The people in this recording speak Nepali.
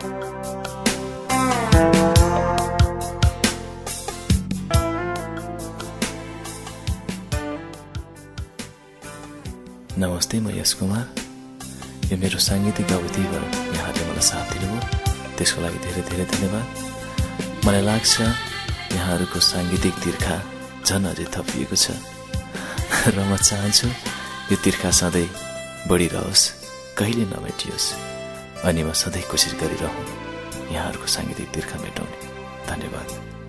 नमस्ते म यश कुमार। यो मेरो साङ्गीतिक अवधिबाट यहाँले मलाई साथ दिनुभयो। त्यसको लागि धेरै धेरै धन्यवाद। मलाई लाग्छ यहाँहरूको साङ्गीतिक तिर्खा झन् अझै थपिएको छ। र म चाहन्छु यो तिर्खा सधैँ बढिरहोस्। कहिले नमेटियोस्। अनि म सधैँ कोसिस गरिरहँ यहाँहरूको साङ्गीतिक तिर्खा मेटाउने धन्यवाद।